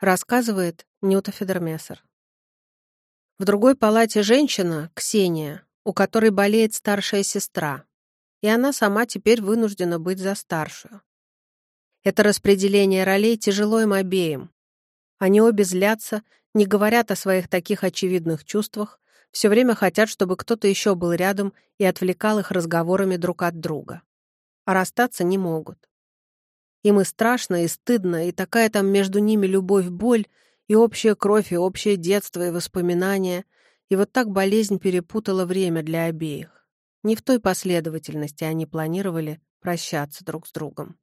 Рассказывает Нюта Федермессер. В другой палате женщина, Ксения, у которой болеет старшая сестра, и она сама теперь вынуждена быть за старшую. Это распределение ролей тяжело им обеим. Они обе злятся, не говорят о своих таких очевидных чувствах, все время хотят, чтобы кто-то еще был рядом и отвлекал их разговорами друг от друга. А расстаться не могут. Им и страшно, и стыдно, и такая там между ними любовь-боль, и общая кровь, и общее детство, и воспоминания. И вот так болезнь перепутала время для обеих. Не в той последовательности они планировали прощаться друг с другом.